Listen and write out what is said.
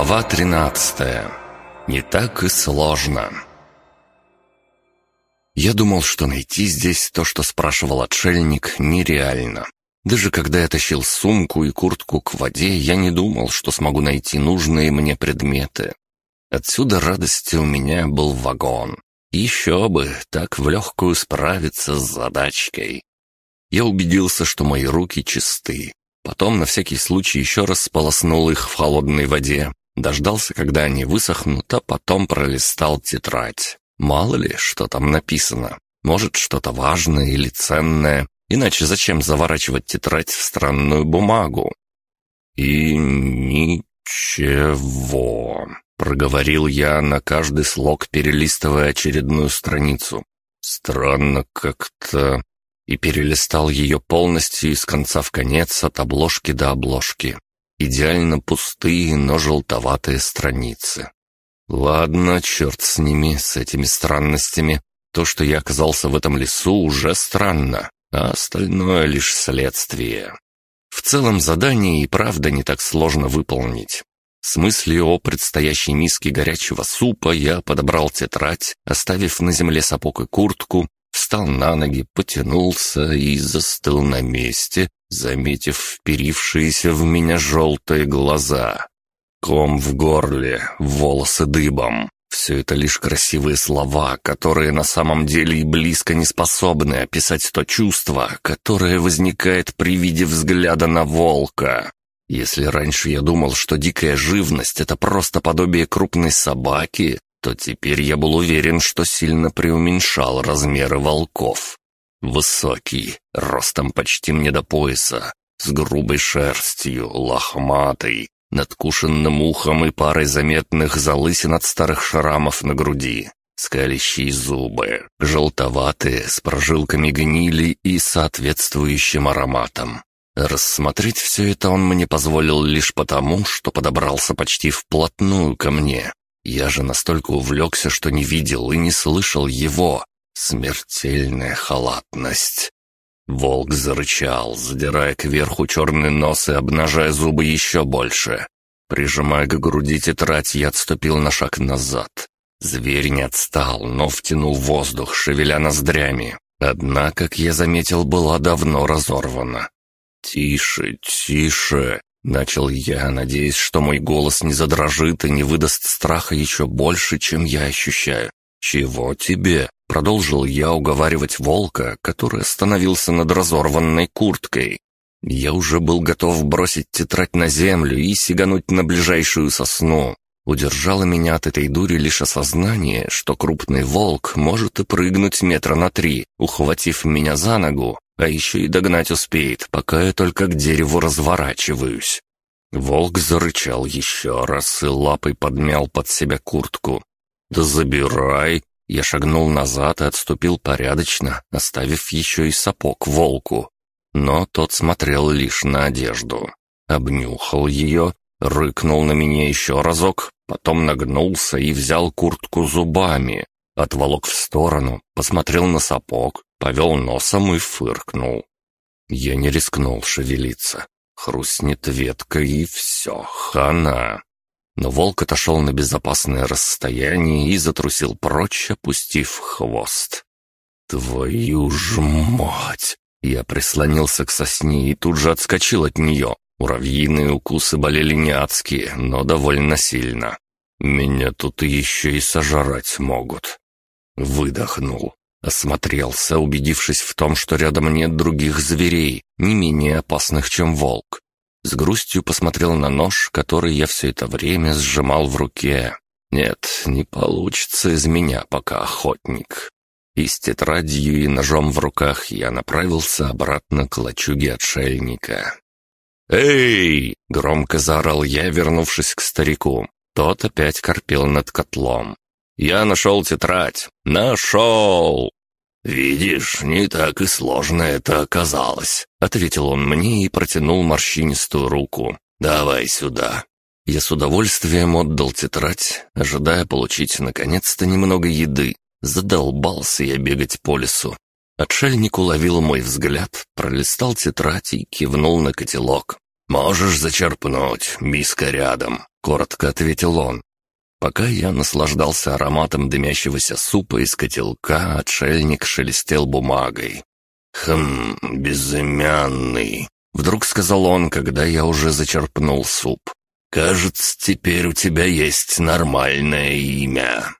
Глава 13. Не так и сложно. Я думал, что найти здесь то, что спрашивал отшельник, нереально. Даже когда я тащил сумку и куртку к воде, я не думал, что смогу найти нужные мне предметы. Отсюда радости у меня был вагон. Еще бы, так в легкую справиться с задачкой. Я убедился, что мои руки чисты. Потом на всякий случай еще раз сполоснул их в холодной воде. Дождался, когда они высохнут, а потом пролистал тетрадь. Мало ли, что там написано. Может, что-то важное или ценное. Иначе зачем заворачивать тетрадь в странную бумагу? И ничего. Проговорил я на каждый слог, перелистывая очередную страницу. Странно как-то. И перелистал ее полностью из конца в конец, от обложки до обложки. Идеально пустые, но желтоватые страницы. Ладно, черт с ними, с этими странностями. То, что я оказался в этом лесу, уже странно, а остальное лишь следствие. В целом задание и правда не так сложно выполнить. С мыслью о предстоящей миске горячего супа я подобрал тетрадь, оставив на земле сапог и куртку, встал на ноги, потянулся и застыл на месте, заметив вперившиеся в меня желтые глаза. Ком в горле, волосы дыбом. Все это лишь красивые слова, которые на самом деле и близко не способны описать то чувство, которое возникает при виде взгляда на волка. Если раньше я думал, что дикая живность — это просто подобие крупной собаки, то теперь я был уверен, что сильно преуменьшал размеры волков. Высокий, ростом почти мне до пояса, с грубой шерстью, лохматый, надкушенным ухом и парой заметных залысин от старых шрамов на груди, скалящие зубы, желтоватые, с прожилками гнили и соответствующим ароматом. Рассмотреть все это он мне позволил лишь потому, что подобрался почти вплотную ко мне. Я же настолько увлекся, что не видел и не слышал его. Смертельная халатность. Волк зарычал, задирая кверху черный нос и обнажая зубы еще больше. Прижимая к груди тетрадь, я отступил на шаг назад. Зверь не отстал, но втянул воздух, шевеля ноздрями. Одна, как я заметил, была давно разорвана. «Тише, тише!» — начал я, надеясь, что мой голос не задрожит и не выдаст страха еще больше, чем я ощущаю. «Чего тебе?» — продолжил я уговаривать волка, который остановился над разорванной курткой. Я уже был готов бросить тетрадь на землю и сигануть на ближайшую сосну. Удержало меня от этой дури лишь осознание, что крупный волк может и прыгнуть метра на три, ухватив меня за ногу, а еще и догнать успеет, пока я только к дереву разворачиваюсь. Волк зарычал еще раз и лапой подмял под себя куртку. «Да забирай!» Я шагнул назад и отступил порядочно, оставив еще и сапог волку. Но тот смотрел лишь на одежду. Обнюхал ее, рыкнул на меня еще разок, потом нагнулся и взял куртку зубами. Отволок в сторону, посмотрел на сапог, повел носом и фыркнул. Я не рискнул шевелиться. Хрустнет ветка и все, хана. Но волк отошел на безопасное расстояние и затрусил прочь, опустив хвост. «Твою ж мать!» Я прислонился к сосне и тут же отскочил от нее. Муравьиные укусы болели не адские, но довольно сильно. Меня тут еще и сожрать могут. Выдохнул. Осмотрелся, убедившись в том, что рядом нет других зверей, не менее опасных, чем волк. С грустью посмотрел на нож, который я все это время сжимал в руке. Нет, не получится из меня пока охотник. И с тетрадью и ножом в руках я направился обратно к лачуге отшельника. «Эй!» — громко заорал я, вернувшись к старику. Тот опять корпел над котлом. «Я нашел тетрадь! Нашел!» «Видишь, не так и сложно это оказалось», — ответил он мне и протянул морщинистую руку. «Давай сюда». Я с удовольствием отдал тетрадь, ожидая получить наконец-то немного еды. Задолбался я бегать по лесу. Отшельник уловил мой взгляд, пролистал тетрадь и кивнул на котелок. «Можешь зачерпнуть, миска рядом», — коротко ответил он. Пока я наслаждался ароматом дымящегося супа из котелка, отшельник шелестел бумагой. «Хм, безымянный», — вдруг сказал он, когда я уже зачерпнул суп. «Кажется, теперь у тебя есть нормальное имя».